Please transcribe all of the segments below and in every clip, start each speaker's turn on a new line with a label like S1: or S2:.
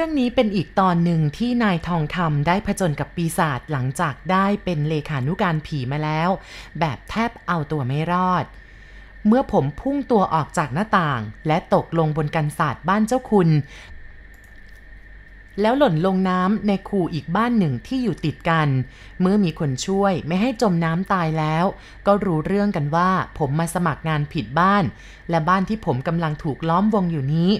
S1: รื่องนี้เป็นอีกตอนหนึ่งที่นายทองคำได้ผจญกับปีศาจหลังจากได้เป็นเลขานุการผีมาแล้ว แบบแทบเอาตัวไม่รอด เมื่อผมพุ่งตัวออกจากหน้าต่าง และตกลงบนกันศาสตร์บ้านเจ้าคุณ แล้วหล่นลงน้ำในคูอีกบ้านหนึ่งที่อยู่ติดกัน เมื่อมีคนช่วยไม่ให้จมน้ำตายแล้ว ก็รู้เรื่องกันว่าผมมาสมัครงานผิดบ้าน และบ้านที่ผมกำลังถูกล้อมวงอยู่นี้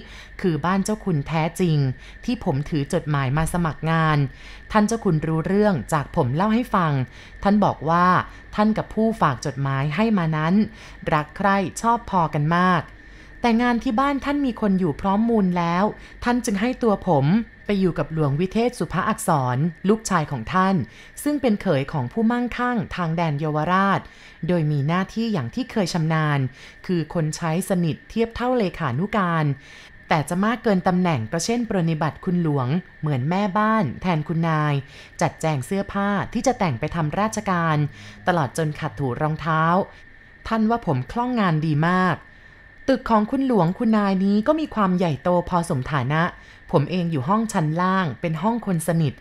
S1: คือบ้านเจ้าคุณแท้จริง ที่ผมถือจดหมายมาสมัครงาน ท่านเจ้าคุณรู้เรื่องจากผมเล่าให้ฟัง ท่านบอกว่าท่านกับผู้ฝากจดหมายให้มานั้น รักใคร่ชอบพอกันมาก แต่งานที่บ้านท่านมีคนอยู่พร้อมมูลแล้ว ท่านจึงให้ตัวผมไปอยู่กับหลวงวิเทศสุภาอักษร ลูกชายของท่าน ซึ่งเป็นเขยของผู้มั่งคั่งทางแดนเยาวราช โดยมีหน้าที่อย่างที่เคยชำนาญ คือคนใช้สนิทเทียบเท่าเลขานุการ แต่จะมากเกินตำแหน่งก็เช่นปรนิบัติคุณหลวง เหมือนแม่บ้าน แทนคุณนาย จัดแจงเสื้อผ้าที่จะแต่งไปทำราชการ ตลอดจนขัดถูรองเท้า ท่านว่าผมคล่องงานดีมาก ตึกของคุณหลวงคุณนายนี้ก็มีความใหญ่โตพอสมฐานะ ผมเองอยู่ห้องชั้นล่าง เป็นห้องคนสนิท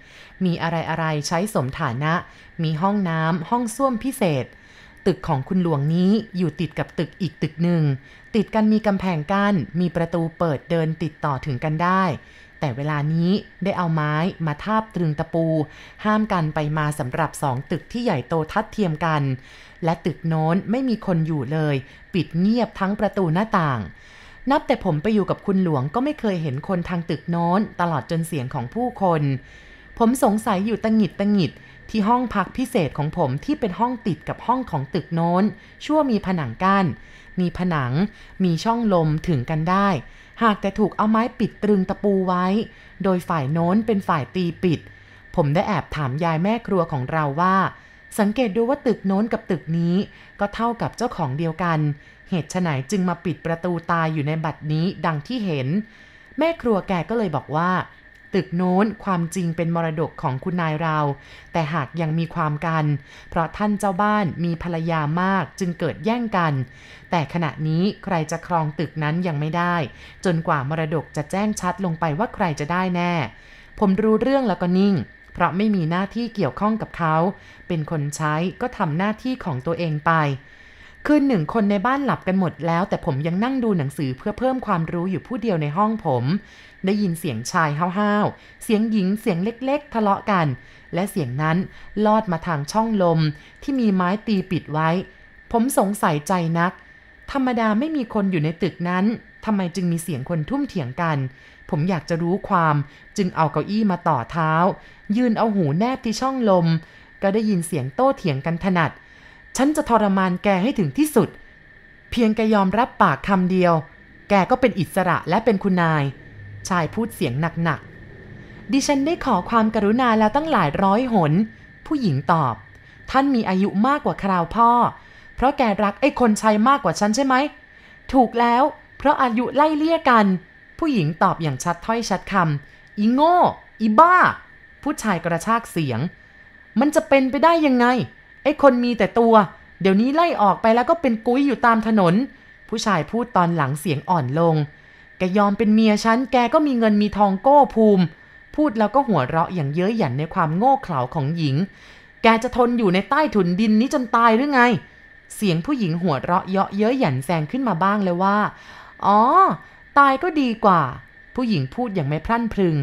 S1: มีอะไรอะไรใช้สมฐานะ มีห้องน้ำห้องส้วมพิเศษ ตึกของคุณหลวงนี้อยู่ติดกับตึกอีกตึกหนึ่ง ติดกันมีกำแพงกั้น มีประตูเปิดเดินติดต่อถึงกันได้ แต่เวลานี้ได้เอาไม้มาทาบตรึงตะปู ห้ามกันไปมาสำหรับสองตึกที่ใหญ่โตทัดเทียมกัน และตึกโน้นไม่มีคนอยู่เลย ปิดเงียบทั้งประตูหน้าต่าง นับแต่ผมไปอยู่กับคุณหลวงก็ไม่เคยเห็นคนทางตึกโน้น ตลอดจนเสียงของผู้คน ผมสงสัยอยู่ตังหงิดตังหงิดที่ห้องพักพิเศษของผมที่เป็นห้องติดกับห้องของตึกโน้น ชั่วมีผนังกัน้นมีผนัง มีช่องลมถึงกันได้ หากแต่ถูกเอาไม้ปิดตรึงตะปูไว้ โดยฝ่ายโน้นเป็นฝ่ายตีปิด ผมได้แอบถามยายแม่ครัวของเราว่า สังเกตดูว่าตึกโน้นกับตึกนี้ ก็เท่ากับเจ้าของเดียวกัน เหตุไฉนจึงมาปิดประตูตายอยู่ในบัดนี้ดังที่เห็น แม่ครัวแกก็เลยบอกว่า ตึกโน้นความจริงเป็นมรดกของคุณนายเรา แต่หากยังมีความกัน เพราะท่านเจ้าบ้านมีภรรยามากจึงเกิดแย่งกัน แต่ขณะนี้ใครจะครองตึกนั้นยังไม่ได้ จนกว่ามรดกจะแจ้งชัดลงไปว่าใครจะได้แน่ ผมรู้เรื่องแล้วก็นิ่ง เพราะไม่มีหน้าที่เกี่ยวข้องกับเขา เป็นคนใช้ก็ทำหน้าที่ของตัวเองไป คืนหนึ่งคนในบ้านหลับกันหมดแล้ว แต่ผมยังนั่งดูหนังสือเพื่อเพิ่มความรู้อยู่ผู้เดียวในห้องผม ได้ยินเสียงชายห้าวๆ เสียงหญิงเสียงเล็กๆ ทะเลาะกัน และเสียงนั้นลอดมาทางช่องลม ที่มีไม้ตีปิดไว้ ผมสงสัยใจนัก ธรรมดาไม่มีคนอยู่ในตึกนั้นทำไมจึงมีเสียงคนทุ่มเถียงกัน ผมอยากจะรู้ความ จึงเอาเก้าอี้มาต่อเท้า ยืนเอาหูแนบที่ช่องลม ก็ได้ยินเสียงโต้เถียงกันถนัด ฉันจะทรมานแกให้ถึงที่สุด เพียงแกยอมรับปากคำเดียว แกก็เป็นอิสระและเป็นคุณนาย ชายพูดเสียงหนักๆ ดิฉันได้ขอความกรุณาแล้วตั้งหลายร้อยหน ผู้หญิงตอบ ท่านมีอายุมากกว่าคราวพ่อ เพราะแกรักไอ้คนใช้มากกว่าฉันใช่ไหม ถูกแล้ว เพราะอายุไล่เลี่ยกัน ผู้หญิงตอบอย่างชัดถ้อยชัดคำอีโง่ อีบ้า ผู้ชายกระชากเสียง มันจะเป็นไปได้ยังไง ไอ้คนมีแต่ตัว เดี๋ยวนี้ไล่ออกไปแล้วก็เป็นกุ้ยอยู่ตามถนน ผู้ชายพูดตอนหลังเสียงอ่อนลง แกยอมเป็นเมียฉัน แกก็มีเงินมีทองโก้ภูมิ พูดแล้วก็หัวเราะอย่างเย้ยหยันในความโง่เขลาของหญิง แกจะทนอยู่ในใต้ถุนดินนี้จนตายหรือไง เสียงผู้หญิงหัวเราะเยาะเย้ยหยันแซงขึ้นมาบ้างเลยว่า อ๋อ ตายก็ดีกว่า ผู้หญิงพูดอย่างไม่พรั่นพรึง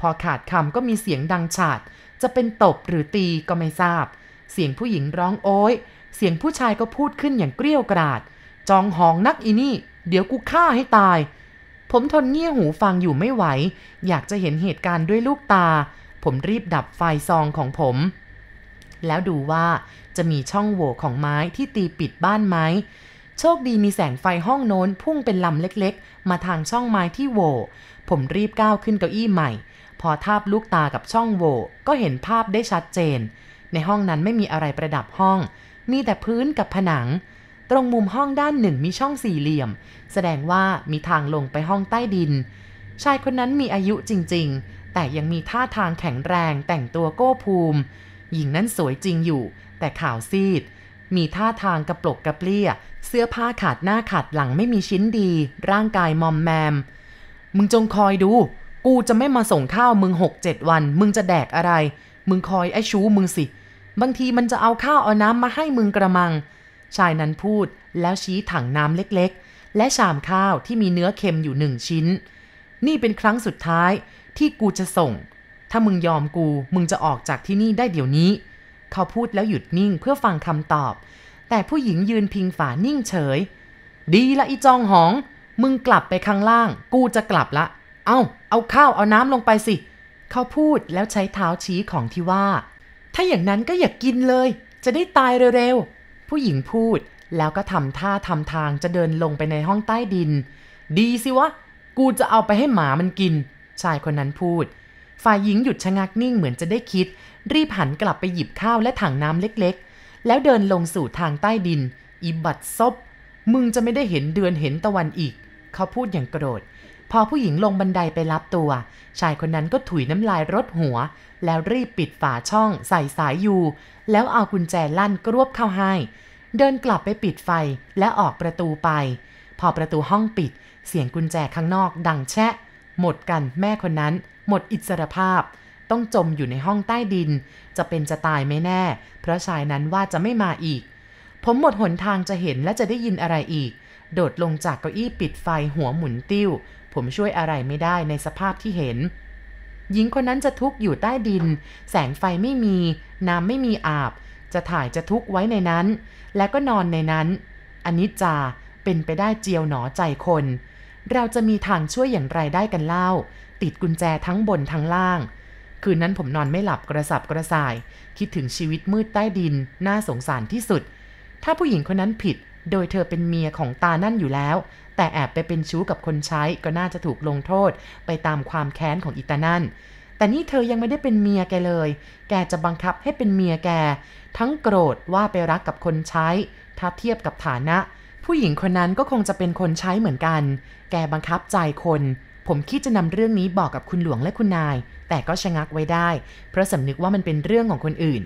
S1: พอขาดคำก็มีเสียงดังฉาด จะเป็นตบหรือตีก็ไม่ทราบ เสียงผู้หญิงร้องโอยเสียงผู้ชายก็พูดขึ้นอย่างเกรี้ยวกราด จองหองนักอีนี่ เดี๋ยวกูฆ่าให้ตาย ผมทนเงี่ยหูฟังอยู่ไม่ไหว อยากจะเห็นเหตุการณ์ด้วยลูกตา ผมรีบดับไฟซองของผม แล้วดูว่าจะมีช่องโหว่ของไม้ที่ตีปิดบ้านไหมโชคดีมีแสงไฟห้องโน้นพุ่งเป็นลำเล็กๆ มาทางช่องไม้ที่โหว่ผมรีบก้าวขึ้นเก้าอี้ใหม่ พอทาบลูกตากับช่องโหว่ก็เห็นภาพได้ชัดเจน ในห้องนั้นไม่มีอะไรประดับห้อง มีแต่พื้นกับผนัง ตรงมุมห้องด้านหนึ่งมีช่องสี่เหลี่ยม แสดงว่ามีทางลงไปห้องใต้ดิน ชายคนนั้นมีอายุจริง ๆ แต่ยังมีท่าทางแข็งแรงแต่งตัวโก้ภูมิ หญิงนั้นสวยจริงอยู่ แต่ขาวซีด มีท่าทางกระปลกกระเปรี้ย เสื้อผ้าขาดหน้าขาดหลังไม่มีชิ้นดี ร่างกายมอมแมม มึงจงคอยดูกกูจะไม่มาส่งข้าวมึงหกเจ็ดวัน มึงจะแดกอะไร มึงคอยไอ้ชู้มึงสิ บางทีมันจะเอาข้าวเอาน้ำมาให้มึงกระมัง ชายนั้นพูดแล้วชี้ถังน้ำเล็กๆ และชามข้าวที่มีเนื้อเค็มอยู่หนึ่งชิ้น นี่เป็นครั้งสุดท้ายที่กูจะส่ง ถ้ามึงยอมกูมึงจะออกจากที่นี่ได้เดี๋ยวนี้ เขาพูดแล้วหยุดนิ่งเพื่อฟังคำตอบ แต่ผู้หญิงยืนพิงฝานิ่งเฉย ดีละอีจองหอง มึงกลับไปข้างล่าง กูจะกลับละ เอาเอาข้าวเอาน้ำลงไปสิ เขาพูดแล้วใช้เท้าชี้ของที่ว่า ถ้าอย่างนั้นก็อย่ากกินเลย จะได้ตายเร็วๆ ผู้หญิงพูดแล้วก็ทำท่าทำทางจะเดินลงไปในห้องใต้ดิน ดีสิวะ กูจะเอาไปให้หมามันกิน ชายคนนั้นพูด ฝ่ายหญิงหยุดชะงักนิ่งเหมือนจะได้คิด รีบหันกลับไปหยิบข้าวและถังน้ำเล็กๆ แล้วเดินลงสู่ทางใต้ดิน อีบัดซบ มึงจะไม่ได้เห็นเดือนเห็นตะวันอีก เขาพูดอย่างโกรธ พอผู้หญิงลงบันไดไปรับตัว ชายคนนั้นก็ถุยน้ำลายรดหัว แล้วรีบปิดฝาช่องใส่สายอยู่แล้วเอากุญแจลั่นกรวบเข้าให้ เดินกลับไปปิดไฟและออกประตูไป พอประตูห้องปิด เสียงกุญแจข้างนอกดังแชะ หมดกันแม่คนนั้น หมดอิสรภาพ ต้องจมอยู่ในห้องใต้ดิน จะเป็นจะตายไม่แน่ เพราะชายนั้นว่าจะไม่มาอีก ผมหมดหนทางจะเห็นและจะได้ยินอะไรอีก โดดลงจากเก้าอี้ปิดไฟหัวหมุนติ้ว ผมช่วยอะไรไม่ได้ในสภาพที่เห็น หญิงคนนั้นจะทุกข์อยู่ใต้ดิน แสงไฟไม่มี น้ำไม่มีอาบ จะถ่ายจะทุกข์ไว้ในนั้น และก็นอนในนั้นอันนี้จาเป็นไปได้เจียวหนอใจคน เราจะมีทางช่วยอย่างไรได้กันเล่า ติดกุญแจทั้งบนทั้งล่าง คืนนั้นผมนอนไม่หลับกระสับกระส่าย คิดถึงชีวิตมืดใต้ดิน น่าสงสารที่สุด ถ้าผู้หญิงคนนั้นผิด โดยเธอเป็นเมียของตานั่นอยู่แล้ว แต่แอบไปเป็นชู้กับคนใช้ก็น่าจะถูกลงโทษ ไปตามความแค้นของอิตานั่น แต่นี่เธอยังไม่ได้เป็นเมียแกเลย แกจะบังคับให้เป็นเมียแก ทั้งโกรธว่าไปรักกับคนใช้ ถ้าเทียบกับฐานะ ผู้หญิงคนนั้นก็คงจะเป็นคนใช้เหมือนกัน แกบังคับใจคน ผมคิดจะนำเรื่องนี้บอกกับคุณหลวงและคุณนาย แต่ก็ชะงักไว้ได้ เพราะสำนึกว่ามันเป็นเรื่องของคนอื่น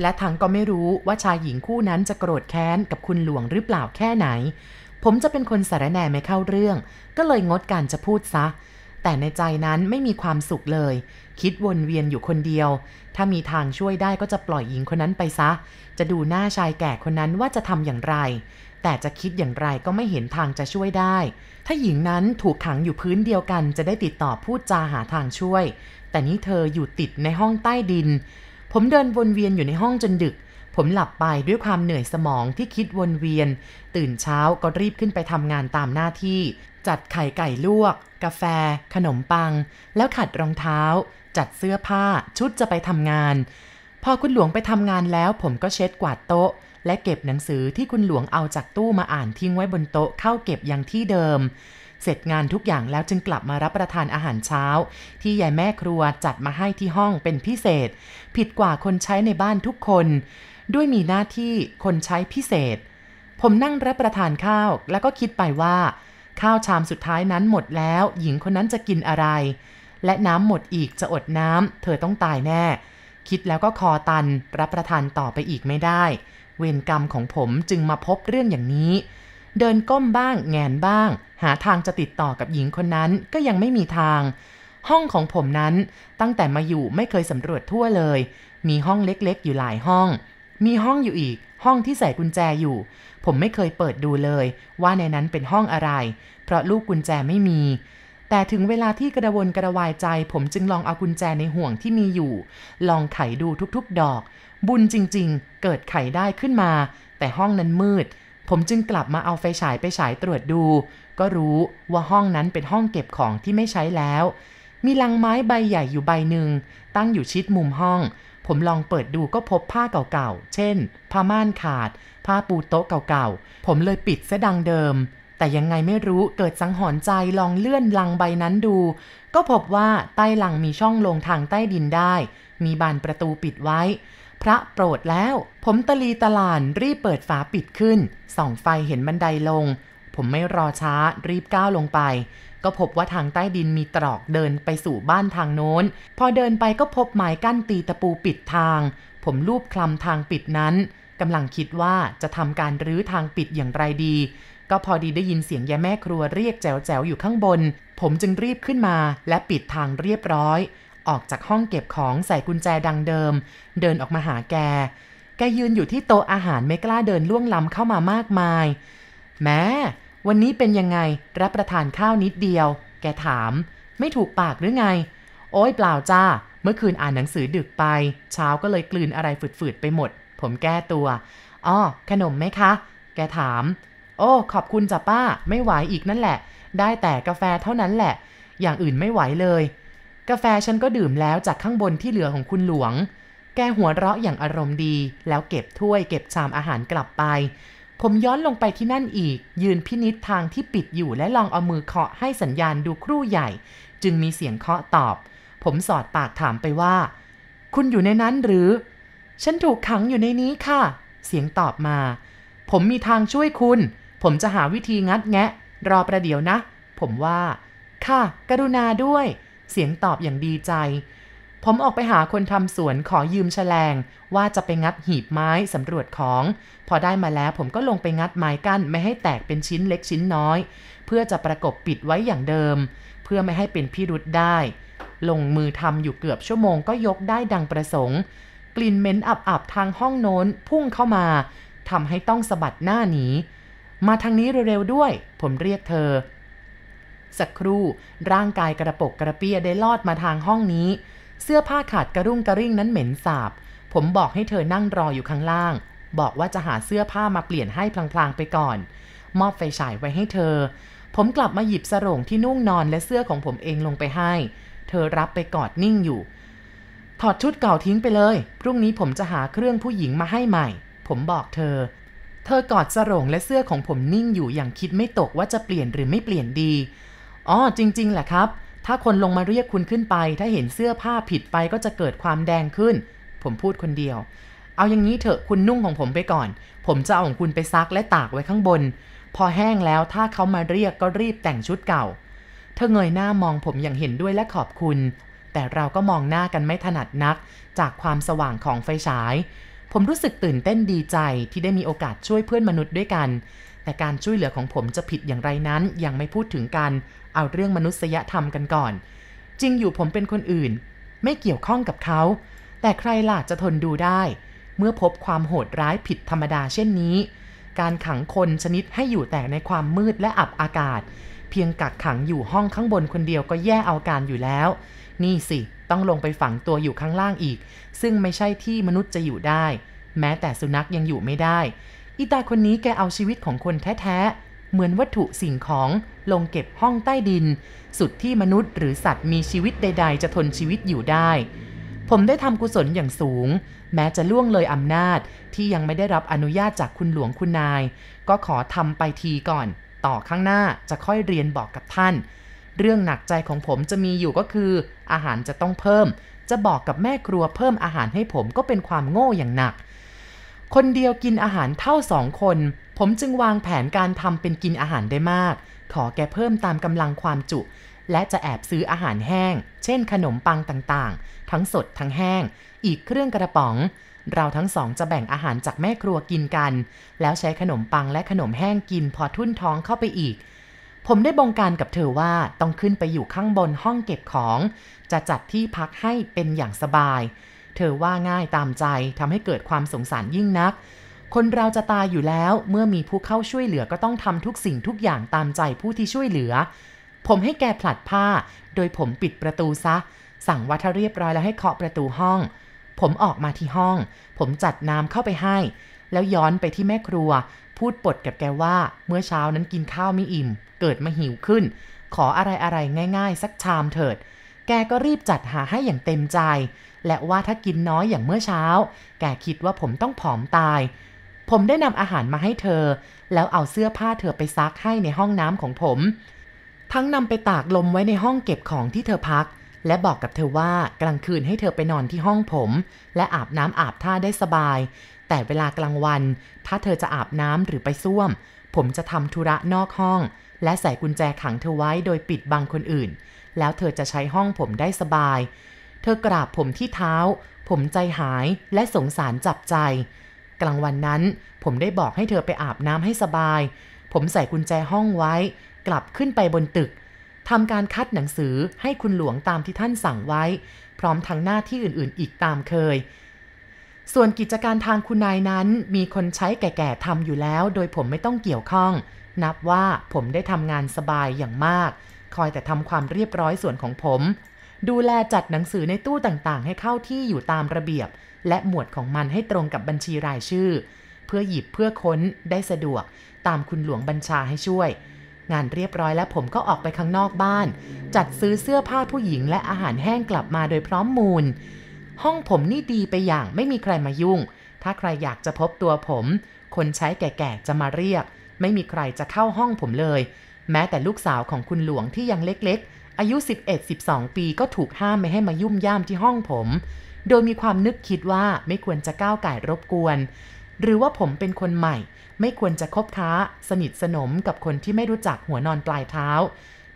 S1: และทั้งก็ไม่รู้ว่าชายหญิงคู่นั้นจะโกรธแค้นกับคุณหลวงหรือเปล่าแค่ไหน ผมจะเป็นคนสารแหน่ไม่เข้าเรื่อง ก็เลยงดการจะพูดซะ แต่ในใจนั้นไม่มีความสุขเลย คิดวนเวียนอยู่คนเดียว ถ้ามีทางช่วยได้ก็จะปล่อยหญิงคนนั้นไปซะ จะดูหน้าชายแก่คนนั้นว่าจะทำอย่างไร แต่จะคิดอย่างไรก็ไม่เห็นทางจะช่วยได้ ถ้าหญิงนั้นถูกขังอยู่พื้นเดียวกัน จะได้ติดต่อพูดจาหาทางช่วย แต่นี่เธออยู่ติดในห้องใต้ดิน ผมเดินวนเวียนอยู่ในห้องจนดึก ผมหลับไปด้วยความเหนื่อยสมองที่คิดวนเวียน ตื่นเช้าก็รีบขึ้นไปทำงานตามหน้าที่ จัดไข่ไก่ลวก กาแฟ ขนมปัง แล้วขัดรองเท้า จัดเสื้อผ้า ชุดจะไปทำงาน พอคุณหลวงไปทำงานแล้วผมก็เช็ดกวาดโต๊ะ และเก็บหนังสือที่คุณหลวงเอาจากตู้มาอ่านทิ้งไว้บนโต๊ะเข้าเก็บอย่างที่เดิม เสร็จงานทุกอย่างแล้วจึงกลับมารับประทานอาหารเช้า ที่ยายแม่ครัวจัดมาให้ที่ห้องเป็นพิเศษ ผิดกว่าคนใช้ในบ้านทุกคน ด้วยมีหน้าที่คนใช้พิเศษ ผมนั่งรับประทานข้าว แล้วก็คิดไปว่า ข้าวชามสุดท้ายนั้นหมดแล้ว หญิงคนนั้นจะกินอะไร และน้ำหมดอีกจะอดน้ำเธอต้องตายแน่ คิดแล้วก็คอตันรับประทานต่อไปอีกไม่ได้ เวรกรรมของผมจึงมาพบเรื่องอย่างนี้ เดินก้มบ้างแงนบ้าง หาทางจะติดต่อกับหญิงคนนั้นก็ยังไม่มีทาง ห้องของผมนั้นตั้งแต่มาอยู่ไม่เคยสำรวจทั่วเลย มีห้องเล็กๆ อยู่หลายห้อง มีห้องอยู่อีก ห้องที่ใส่กุญแจอยู่ ผมไม่เคยเปิดดูเลย ว่าในนั้นเป็นห้องอะไร เพราะลูกกุญแจไม่มี แต่ถึงเวลาที่กระวนกระวายใจ ผมจึงลองเอากุญแจในห่วงที่มีอยู่ ลองไขดูทุกๆ ดอก บุญจริง ๆ เกิดไขได้ขึ้นมา แต่ห้องนั้นมืด ผมจึงกลับมาเอาไฟฉายไปฉายตรวจดู ก็รู้ว่าห้องนั้นเป็นห้องเก็บของที่ไม่ใช้แล้ว มีลังไม้ใบใหญ่อยู่ใบหนึ่ง ตั้งอยู่ชิดมุมห้อง ผมลองเปิดดูก็พบผ้าเก่าๆ เช่น ผ้าม่านขาด ผ้าปูโต๊ะเก่าๆ ผมเลยปิดซะดังเดิม แต่ยังไงไม่รู้เกิดสังหรณ์ใจลองเลื่อนลังใบนั้นดู ก็พบว่าใต้ลังมีช่องลงทางใต้ดินได้ มีบานประตูปิดไว้ พระโปรดแล้ว ผมตะลีตะลานรีบเปิดฝาปิดขึ้น ส่องไฟเห็นบันไดลง ผมไม่รอช้ารีบก้าวลงไป ก็พบว่าทางใต้ดินมีตรอกเดินไปสู่บ้านทางโน้น พอเดินไปก็พบไม้กั้นตีตะปูปิดทาง ผมลูบคลำทางปิดนั้นกำลังคิดว่าจะทำการรื้อทางปิดอย่างไรดี ก็พอดีได้ยินเสียงยายแม่ครัวเรียกแจ๋วๆอยู่ข้างบน ผมจึงรีบขึ้นมาและปิดทางเรียบร้อย ออกจากห้องเก็บของใส่กุญแจดังเดิม เดินออกมาหาแก แกยืนอยู่ที่โต๊ะอาหารไม่กล้าเดินล่วงล้ำเข้ามามากมาย แม้วันนี้เป็นยังไงรับประทานข้าวนิดเดียว แกถาม ไม่ถูกปากหรือไง โอ้ยเปล่าจ้า เมื่อคืนอ่านหนังสือดึกไป เช้าก็เลยกลืนอะไรฝืดๆไปหมด ผมแก้ตัวอ้อขนมไหมคะ แกถาม โอ้ ขอบคุณจ้ะป้า ไม่ไหวอีกนั่นแหละ ได้แต่กาแฟเท่านั้นแหละ อย่างอื่นไม่ไหวเลย กาแฟฉันก็ดื่มแล้วจากข้างบนที่เหลือของคุณหลวง แกหัวเราะอย่างอารมณ์ดี แล้วเก็บถ้วยเก็บชามอาหารกลับไป ผมย้อนลงไปที่นั่นอีก ยืนพินิษทางที่ปิดอยู่และลองเอามือเคาะให้สัญญาณดูครู่ใหญ่ จึงมีเสียงเคาะตอบ ผมสอดปากถามไปว่า คุณอยู่ในนั้นหรือ ฉันถูกขังอยู่ในนี้ค่ะ เสียงตอบมา ผมมีทางช่วยคุณ ผมจะหาวิธีงัดแงะ รอประเดี๋ยวนะ ผมว่า ค่ะ กรุณาด้วย เสียงตอบอย่างดีใจ ผมออกไปหาคนทำสวนขอยืมแฉลง ว่าจะไปงัดหีบไม้สำรวจของ พอได้มาแล้วผมก็ลงไปงัดไม้กั้น ไม่ให้แตกเป็นชิ้นเล็กชิ้นน้อย เพื่อจะประกบปิดไว้อย่างเดิม เพื่อไม่ให้เป็นพิรุษได้ ลงมือทำอยู่เกือบชั่วโมงก็ยกได้ดังประสงค์ กลิ่นเหม็นอับๆทางห้องโน้นพุ่งเข้ามาทำให้ต้องสะบัดหน้าหนีมาทางนี้เร็วๆด้วย ผมเรียกเธอ สักครู่ ร่างกายกระปกกระเปียได้ลอดมาทางห้องนี้ เสื้อผ้าขาดกระรุ่งกระริ่งนั้นเหม็นสาบ ผมบอกให้เธอนั่งรออยู่ข้างล่าง บอกว่าจะหาเสื้อผ้ามาเปลี่ยนให้พลางๆไปก่อน มอบไฟฉายไว้ให้เธอ ผมกลับมาหยิบสรงที่นุ่งนอนและเสื้อของผมเองลงไปให้ เธอรับไปกอดนิ่งอยู่ ถอดชุดเก่าทิ้งไปเลย พรุ่งนี้ผมจะหาเครื่องผู้หญิงมาให้ใหม่ ผมบอกเธอเธอกอดสรงและเสื้อของผมนิ่งอยู่อย่างคิดไม่ตกว่าจะเปลี่ยนหรือไม่เปลี่ยนดี อ๋อจริง ๆแหละครับ ถ้าคนลงมาเรียกคุณขึ้นไป ถ้าเห็นเสื้อผ้าผิดไปก็จะเกิดความแดงขึ้น ผมพูดคนเดียว เอาอย่างนี้เถอะคุณนุ่งของผมไปก่อน ผมจะเอาของคุณไปซักและตากไว้ข้างบน พอแห้งแล้วถ้าเขามาเรียกก็รีบแต่งชุดเก่า เธอเงยหน้ามองผมอย่างเห็นด้วยและขอบคุณ แต่เราก็มองหน้ากันไม่ถนัดนัก จากความสว่างของไฟฉาย ผมรู้สึกตื่นเต้นดีใจที่ได้มีโอกาสช่วยเพื่อนมนุษย์ด้วยกัน แต่การช่วยเหลือของผมจะผิดอย่างไรนั้นยังไม่พูดถึงกัน เอาเรื่องมนุษยธรรมกันก่อน จริงอยู่ผมเป็นคนอื่น ไม่เกี่ยวข้องกับเขา แต่ใครล่ะจะทนดูได้ เมื่อพบความโหดร้ายผิดธรรมดาเช่นนี้ การขังคนชนิดให้อยู่แต่ในความมืดและอับอากาศ เพียงกักขังอยู่ห้องข้างบนคนเดียวก็แย่เอาการอยู่แล้ว นี่สิต้องลงไปฝังตัวอยู่ข้างล่างอีก ซึ่งไม่ใช่ที่มนุษย์จะอยู่ได้ แม้แต่สุนัขยังอยู่ไม่ได้อีตาคนนี้แกเอาชีวิตของคนแท้ เหมือนวัตถุสิ่งของลงเก็บห้องใต้ดิน สุดที่มนุษย์หรือสัตว์มีชีวิตใด ๆ จะทนชีวิตอยู่ได้ ผมได้ทำกุศลอย่างสูง แม้จะล่วงเลยอำนาจที่ยังไม่ได้รับอนุญาตจากคุณหลวงคุณนาย ก็ขอทำไปทีก่อน ต่อข้างหน้าจะค่อยเรียนบอกกับท่าน เรื่องหนักใจของผมจะมีอยู่ก็คือ อาหารจะต้องเพิ่ม จะบอกกับแม่ครัวเพิ่มอาหารให้ผมก็เป็นความโง่อย่างหนักคนเดียวกินอาหารเท่าสองคน ผมจึงวางแผนการทำเป็นกินอาหารได้มาก ขอแกเพิ่มตามกำลังความจุ และจะแอบซื้ออาหารแห้ง เช่นขนมปังต่างๆ ทั้งสดทั้งแห้ง อีกเครื่องกระป๋อง เราทั้งสองจะแบ่งอาหารจากแม่ครัวกินกัน แล้วใช้ขนมปังและขนมแห้งกินพอทุ่นท้องเข้าไปอีกผมได้บงการกับเธอว่าต้องขึ้นไปอยู่ข้างบนห้องเก็บของ จะจัดที่พักให้เป็นอย่างสบาย เธอว่าง่ายตามใจทำให้เกิดความสงสารยิ่งนัก คนเราจะตายอยู่แล้ว เมื่อมีผู้เข้าช่วยเหลือก็ต้องทำทุกสิ่งทุกอย่างตามใจผู้ที่ช่วยเหลือ ผมให้แกผลัดผ้า โดยผมปิดประตูซะ สั่งว่าถ้าเรียบร้อยแล้วให้เคาะประตูห้อง ผมออกมาที่ห้อง ผมจัดน้ำเข้าไปให้ แล้วย้อนไปที่แม่ครัว พูดปดกับแกว่า เมื่อเช้านั้นกินข้าวไม่อิ่ม เกิดมาหิวขึ้น ขออะไรอะไรง่าย ๆ สักชามเถิด แกก็รีบจัดหาให้อย่างเต็มใจ และว่าถ้ากินน้อยอย่างเมื่อเช้า แกคิดว่าผมต้องผอมตาย ผมได้นำอาหารมาให้เธอ แล้วเอาเสื้อผ้าเธอไปซักให้ในห้องน้ำของผม ทั้งนำไปตากลมไว้ในห้องเก็บของที่เธอพัก และบอกกับเธอว่ากลางคืนให้เธอไปนอนที่ห้องผม และอาบน้ำอาบท่าได้สบาย แต่เวลากลางวัน ถ้าเธอจะอาบน้ำหรือไปส้วม ผมจะทำธุระนอกห้อง และใส่กุญแจขังเธอไว้โดยปิดบังคนอื่น แล้วเธอจะใช้ห้องผมได้สบาย เธอกราบผมที่เท้า ผมใจหายและสงสารจับใจ กลางวันนั้น ผมได้บอกให้เธอไปอาบน้ำให้สบาย ผมใส่กุญแจห้องไว้ กลับขึ้นไปบนตึกทำการคัดหนังสือให้คุณหลวงตามที่ท่านสั่งไว้ พร้อมทั้งหน้าที่อื่นๆ อีกตามเคย ส่วนกิจการทางคุณนายนั้น มีคนใช้แก่ๆทำอยู่แล้ว โดยผมไม่ต้องเกี่ยวข้อง นับว่าผมได้ทำงานสบายอย่างมาก คอยแต่ทำความเรียบร้อยส่วนของผม ดูแลจัดหนังสือในตู้ต่างๆ ให้เข้าที่อยู่ตามระเบียบ และหมวดของมันให้ตรงกับบัญชีรายชื่อ เพื่อหยิบเพื่อค้นได้สะดวก ตามคุณหลวงบัญชาให้ช่วย งานเรียบร้อยแล้วผมก็ออกไปข้างนอกบ้าน จัดซื้อเสื้อผ้าผู้หญิงและอาหารแห้งกลับมาโดยพร้อมมูล ห้องผมนี่ดีไปอย่างไม่มีใครมายุ่ง ถ้าใครอยากจะพบตัวผม คนใช้แก่ๆจะมาเรียก ไม่มีใครจะเข้าห้องผมเลย แม้แต่ลูกสาวของคุณหลวงที่ยังเล็กๆ อายุ 11-12 ปีก็ถูกห้ามไม่ให้มายุ่มย่ามที่ห้องผม โดยมีความนึกคิดว่าไม่ควรจะก้าวไก่รบกวน หรือว่าผมเป็นคนใหม่ ไม่ควรจะคบค้า สนิทสนมกับคนที่ไม่รู้จักหัวนอนปลายเท้า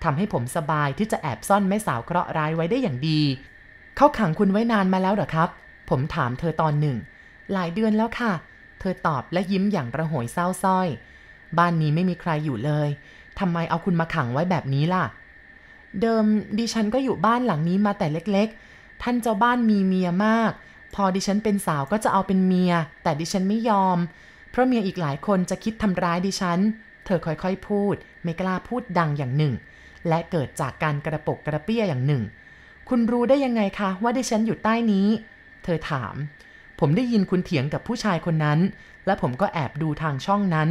S1: ทำให้ผมสบายที่จะแอบซ่อนแม่สาวเคราะห์ร้ายไว้ได้อย่างดี เขาขังคุณไว้นานมาแล้วเหรอครับ ผมถามเธอตอนหนึ่ง หลายเดือนแล้วค่ะ เธอตอบและยิ้มอย่างระหยเศร้าส้อย บ้านนี้ไม่มีใครอยู่เลยทำไมเอาคุณมาขังไว้แบบนี้ล่ะ เดิมดิฉันก็อยู่บ้านหลังนี้มาแต่เล็กๆ ท่านเจ้าบ้านมีเมียมาก พอดิฉันเป็นสาวก็จะเอาเป็นเมีย แต่ดิฉันไม่ยอม เพราะเมียอีกหลายคนจะคิดทำร้ายดิฉัน เธอค่อยๆพูด ไม่กล้าพูดดังอย่างหนึ่ง และเกิดจากการกระปกกระเปี้ยอย่างหนึ่ง คุณรู้ได้ยังไงคะว่าดิฉันอยู่ใต้นี้ เธอถาม ผมได้ยินคุณเถียงกับผู้ชายคนนั้น และผมก็แอบดูทางช่องนั้น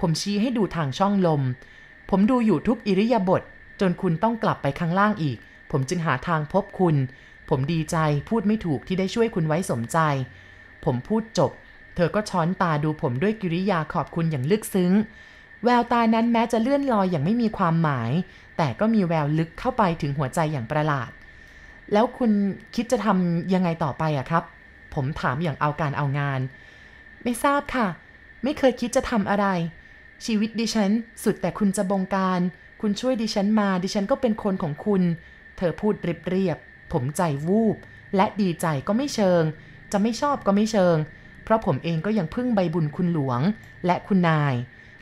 S1: ผมชี้ให้ดูทางช่องลม ผมดูอยู่ทุกอิริยาบถ จนคุณต้องกลับไปข้างล่างอีก ผมจึงหาทางพบคุณ ผมดีใจพูดไม่ถูกที่ได้ช่วยคุณไว้สมใจ ผมพูดจบ เธอก็ช้อนตาดูผมด้วยกิริยาขอบคุณอย่างลึกซึ้ง แววตานั้นแม้จะเลื่อนลอยอย่างไม่มีความหมาย แต่ก็มีแววลึกเข้าไปถึงหัวใจอย่างประหลาด แล้วคุณคิดจะทำยังไงต่อไปอะครับ ผมถามอย่างเอาการเอางาน ไม่ทราบค่ะ ไม่เคยคิดจะทำอะไรชีวิตดิฉันสุดแต่คุณจะบงการ คุณช่วยดิฉันมา ดิฉันก็เป็นคนของคุณ เธอพูดเรียบเรียบ ผมใจวูบ และดีใจก็ไม่เชิง จะไม่ชอบก็ไม่เชิง เพราะผมเองก็ยังพึ่งใบบุญคุณหลวง และคุณนาย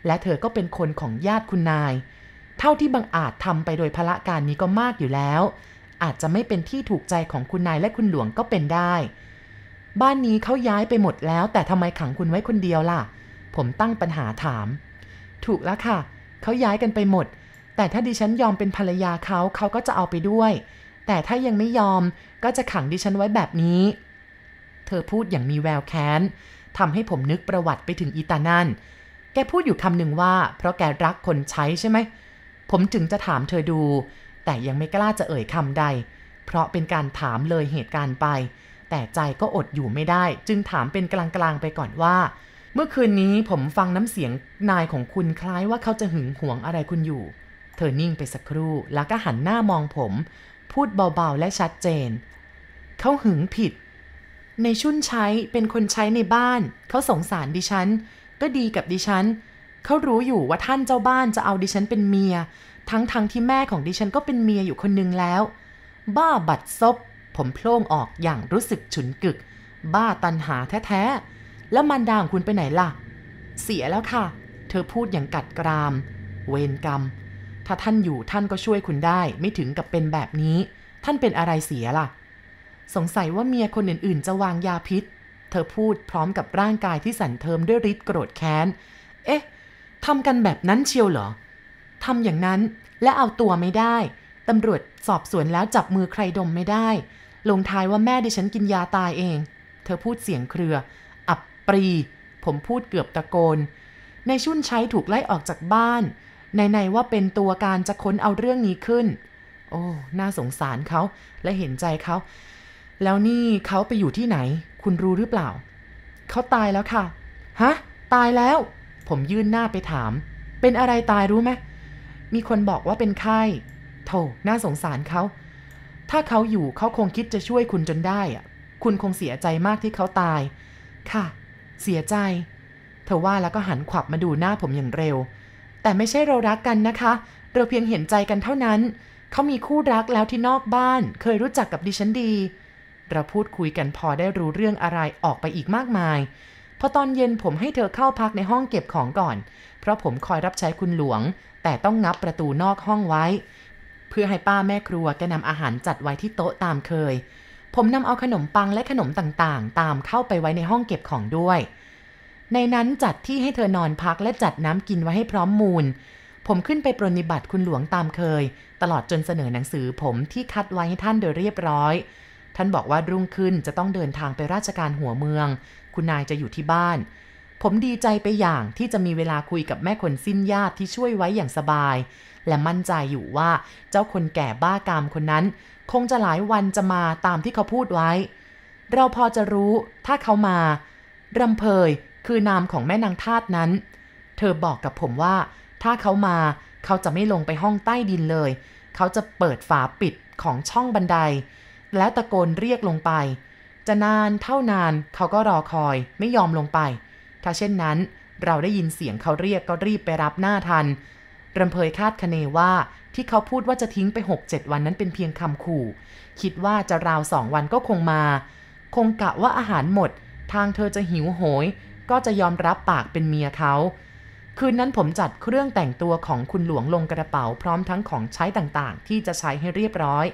S1: และเธอก็เป็นคนของญาติคุณนาย เท่าที่บังอาจทำไปโดยพละการนี้ก็มากอยู่แล้ว อาจจะไม่เป็นที่ถูกใจของคุณนายและคุณหลวงก็เป็นได้ บ้านนี้เขาย้ายไปหมดแล้ว แต่ทำไมขังคุณไว้คนเดียวล่ะ ผมตั้งปัญหาถาม ถูกแล้วค่ะเขาย้ายกันไปหมด แต่ถ้าดิฉันยอมเป็นภรรยาเขาเขาก็จะเอาไปด้วย แต่ถ้ายังไม่ยอมก็จะขังดิฉันไว้แบบนี้ เธอพูดอย่างมีแววแค้นทำให้ผมนึกประวัติไปถึงอีตานั่น แกพูดอยู่คำหนึ่งว่า เพราะแกรักคนใช้ใช่ไหม ผมจึงจะถามเธอดู แต่ยังไม่กล้าจะเอ่ยคำใด เพราะเป็นการถามเลยเหตุการณ์ไป แต่ใจก็อดอยู่ไม่ได้ จึงถามเป็นกลางๆไปก่อนว่า เมื่อคืนนี้ผมฟังน้ำเสียงนายของคุณคล้ายว่าเขาจะหึงหวงอะไรคุณอยู่ เธอนิ่งไปสักครู่ แล้วก็หันหน้ามองผม พูดเบาๆ และชัดเจน เขาหึงผิด ในชุ่นใช้เป็นคนใช้ในบ้าน เขาสงสารดิฉัน ก็ดีกับดิฉัน เขารู้อยู่ว่าท่านเจ้าบ้านจะเอาดิฉันเป็นเมีย ทั้งๆทที่แม่ของดิฉันก็เป็นเมียอยู่คนนึงแล้ว บ้าบัดซบ ผมโพล่งออกอย่างรู้สึกฉุนกึก บ้าตันหาแท้ๆ แล้วมันดาของคุณไปไหนล่ะ เสียแล้วค่ะ เธอพูดอย่างกัดกราม เวรกรรม ถ้าท่านอยู่ท่านก็ช่วยคุณได้ ไม่ถึงกับเป็นแบบนี้ ท่านเป็นอะไรเสียล่ะ สงสัยว่าเมียคนอื่นๆ จะวางยาพิษ เธอพูดพร้อมกับร่างกายที่สั่นเทิมด้วยฤทธิ์โกรธแค้น เอ๊ะทำกันแบบนั้นเชียวเหรอทำอย่างนั้นและเอาตัวไม่ได้ตำรวจสอบสวนแล้วจับมือใครดมไม่ได้ ลงท้ายว่าแม่ดิฉันกินยาตายเอง เธอพูดเสียงเครือ อับปรี ผมพูดเกือบตะโกน ในชุ่นใช้ถูกไล่ออกจากบ้าน ในๆว่าเป็นตัวการจะค้นเอาเรื่องนี้ขึ้น โอ้ น่าสงสารเขาและเห็นใจเขา แล้วนี่เขาไปอยู่ที่ไหน คุณรู้หรือเปล่า เขาตายแล้วค่ะ ฮะ ตายแล้ว ผมยื่นหน้าไปถาม เป็นอะไรตายรู้ไหม มีคนบอกว่าเป็นไข้โธ่น่าสงสารเขา ถ้าเขาอยู่เขาคงคิดจะช่วยคุณจนได้อะคุณคงเสียใจมากที่เขาตาย ค่ะ เสียใจ เธอว่าแล้วก็หันขวับมาดูหน้าผมอย่างเร็ว แต่ไม่ใช่เรารักกันนะคะ เราเพียงเห็นใจกันเท่านั้น เขามีคู่รักแล้วที่นอกบ้าน เคยรู้จักกับดิฉันดี เราพูดคุยกันพอได้รู้เรื่องอะไรออกไปอีกมากมาย พอตอนเย็นผมให้เธอเข้าพักในห้องเก็บของก่อน เพราะผมคอยรับใช้คุณหลวง แต่ต้องงับประตูนอกห้องไว้ เพื่อให้ป้าแม่ครัวแกนำอาหารจัดไว้ที่โต๊ะตามเคย ผมนำเอาขนมปังและขนมต่างๆ ตามเข้าไปไว้ในห้องเก็บของด้วย ในนั้นจัดที่ให้เธอนอนพักและจัดน้ำกินไว้ให้พร้อมมูล ผมขึ้นไปปรนนิบัติคุณหลวงตามเคย ตลอดจนเสนอหนังสือผมที่คัดไว้ให้ท่านโดยเรียบร้อย ท่านบอกว่ารุ่งขึ้นจะต้องเดินทางไปราชการหัวเมือง คุณนายจะอยู่ที่บ้าน ผมดีใจไปอย่างที่จะมีเวลาคุยกับแม่คนสิ้นญาติที่ช่วยไว้อย่างสบาย และมั่นใจอยู่ว่าเจ้าคนแก่บ้ากามคนนั้น คงจะหลายวันจะมาตามที่เขาพูดไว้ เราพอจะรู้ถ้าเขามารำเพย คือนามของแม่นางทาตนั้น เธอบอกกับผมว่า ถ้าเขามาเขาจะไม่ลงไปห้องใต้ดินเลย เขาจะเปิดฝาปิดของช่องบันได แล้วตะโกนเรียกลงไป จะนานเท่านานเขาก็รอคอยไม่ยอมลงไป ถ้าเช่นนั้นเราได้ยินเสียงเขาเรียกก็รีบไปรับหน้าทันรำเพยคาดคะเนว่าที่เขาพูดว่าจะทิ้งไป 6-7 วันนั้นเป็นเพียงคำขู่ คิดว่าจะราวสองวันก็คงมา คงกะว่าอาหารหมด ทางเธอจะหิวโหย ก็จะยอมรับปากเป็นเมียเขา คืนนั้นผมจัดเครื่องแต่งตัวของคุณหลวงลงกระเป๋าพร้อมทั้งของใช้ต่างๆ ที่จะใช้ให้เรียบร้อย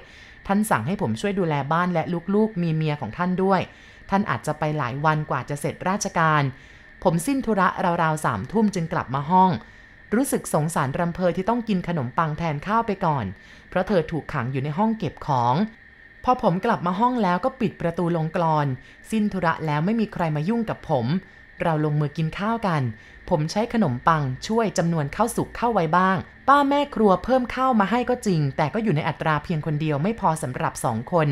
S1: ท่านสั่งให้ผมช่วยดูแลบ้านและลูกๆ มีเมียของท่านด้วย ท่านอาจจะไปหลายวันกว่าจะเสร็จราชการ ผมสิ้นธุระราวๆสามทุ่มจึงกลับมาห้องรู้สึกสงสารรำเพยที่ต้องกินขนมปังแทนข้าวไปก่อน เพราะเธอถูกขังอยู่ในห้องเก็บของ พอผมกลับมาห้องแล้วก็ปิดประตูลงกรอน สิ้นธุระแล้วไม่มีใครมายุ่งกับผม เราลงมือกินข้าวกัน ผมใช้ขนมปังช่วยจำนวนข้าวสุกเข้าไว้บ้าง ป้าแม่ครัวเพิ่มข้าวมาให้ก็จริง แต่ก็อยู่ในอัตราเพียงคนเดียวไม่พอสำหรับสองคน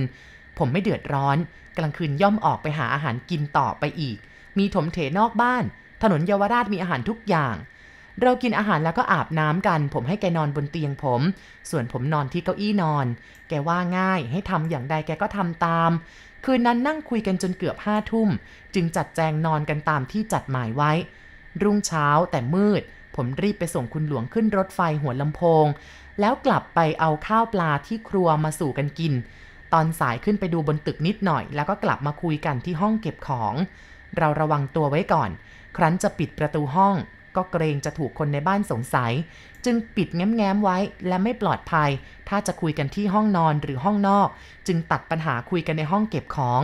S1: ผมไม่เดือดร้อน กลางคืนย่อมออกไปหาอาหารกินต่อไปอีก มีถมเถนอกบ้าน ถนนเยาวราชมีอาหารทุกอย่าง เรากินอาหารแล้วก็อาบน้ำกัน ผมให้แกนอนบนเตียงผม ส่วนผมนอนที่เก้าอี้นอน แกว่าง่ายให้ทำอย่างใดแกก็ทำตาม คืนนั้นนั่งคุยกันจนเกือบห้าทุ่ม จึงจัดแจงนอนกันตามที่จัดหมายไว้ รุ่งเช้าแต่มืด ผมรีบไปส่งคุณหลวงขึ้นรถไฟหัวลำโพง แล้วกลับไปเอาข้าวปลาที่ครัวมาสู่กันกิน ตอนสายขึ้นไปดูบนตึกนิดหน่อย แล้วก็กลับมาคุยกันที่ห้องเก็บของ เราระวังตัวไว้ก่อน ครั้นจะปิดประตูห้อง ก็เกรงจะถูกคนในบ้านสงสัย จึงปิดแง้มๆไว้และไม่ปลอดภัย ถ้าจะคุยกันที่ห้องนอนหรือห้องนอก จึงตัดปัญหาคุยกันในห้องเก็บของ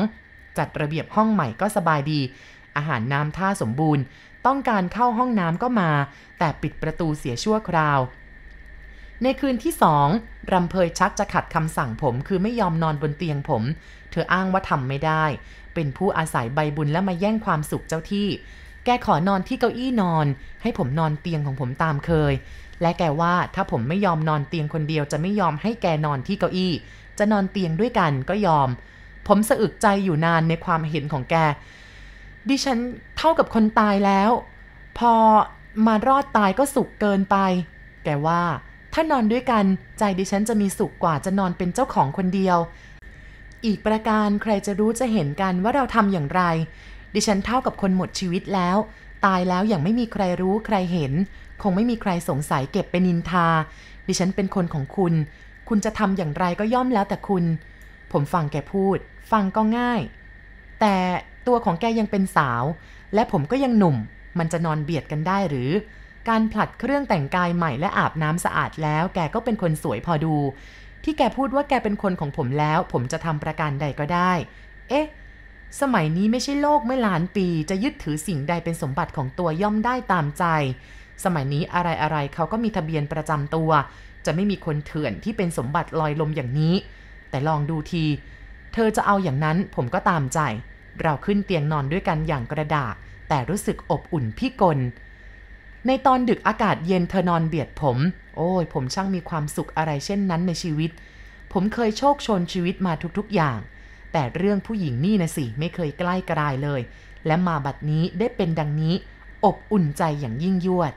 S1: จัดระเบียบห้องใหม่ก็สบายดี อาหารน้ำท่าสมบูรณ์ ต้องการเข้าห้องน้ำก็มา แต่ปิดประตูเสียชั่วคราวในคืนที่สองรำเพยชักจะขัดคำสั่งผม คือไม่ยอมนอนบนเตียงผม เธออ้างว่าทำไม่ได้ เป็นผู้อาศัยใบบุญและมาแย่งความสุขเจ้าที่ แกขอนอนที่เก้าอี้นอน ให้ผมนอนเตียงของผมตามเคย และแกว่าถ้าผมไม่ยอมนอนเตียงคนเดียวจะไม่ยอมให้แกนอนที่เก้าอี้ จะนอนเตียงด้วยกันก็ยอม ผมสะอึกใจอยู่นานในความเห็นของแก ดิฉันเท่ากับคนตายแล้ว พอมารอดตายก็สุขเกินไป แกว่า ถ้านอนด้วยกันใจดิฉันจะมีสุขกว่าจะนอนเป็นเจ้าของคนเดียว อีกประการใครจะรู้จะเห็นกันว่าเราทำอย่างไร ดิฉันเท่ากับคนหมดชีวิตแล้ว ตายแล้วอย่างไม่มีใครรู้ใครเห็น คงไม่มีใครสงสัยเก็บเป็นนินทา ดิฉันเป็นคนของคุณ คุณจะทำอย่างไรก็ย่อมแล้วแต่คุณ ผมฟังแกพูด ฟังก็ง่าย แต่ตัวของแกยังเป็นสาว และผมก็ยังหนุ่ม มันจะนอนเบียดกันได้หรือ การผลัดเครื่องแต่งกายใหม่และอาบน้ำสะอาดแล้ว แกก็เป็นคนสวยพอดู ที่แกพูดว่าแกเป็นคนของผมแล้ว ผมจะทำประการใดก็ได้ เอ๊ะ สมัยนี้ไม่ใช่โลกเมื่อล้านปีจะยึดถือสิ่งใดเป็นสมบัติของตัวย่อมได้ตามใจ สมัยนี้อะไรๆเขาก็มีทะเบียนประจำตัว จะไม่มีคนเถื่อนที่เป็นสมบัติลอยลมอย่างนี้ แต่ลองดูที เธอจะเอาอย่างนั้นผมก็ตามใจ เราขึ้นเตียงนอนด้วยกันอย่างกระดาษแต่รู้สึกอบอุ่นพี่กลในตอนดึกอากาศเย็นเธอนอนเบียดผม โอ้ยผมช่างมีความสุขอะไรเช่นนั้นในชีวิต ผมเคยโชคชนชีวิตมาทุกๆอย่าง แต่เรื่องผู้หญิงนี่นะสิไม่เคยใกล้กลายเลย และมาบัดนี้ได้เป็นดังนี้ อบอุ่นใจอย่างยิ่งยวด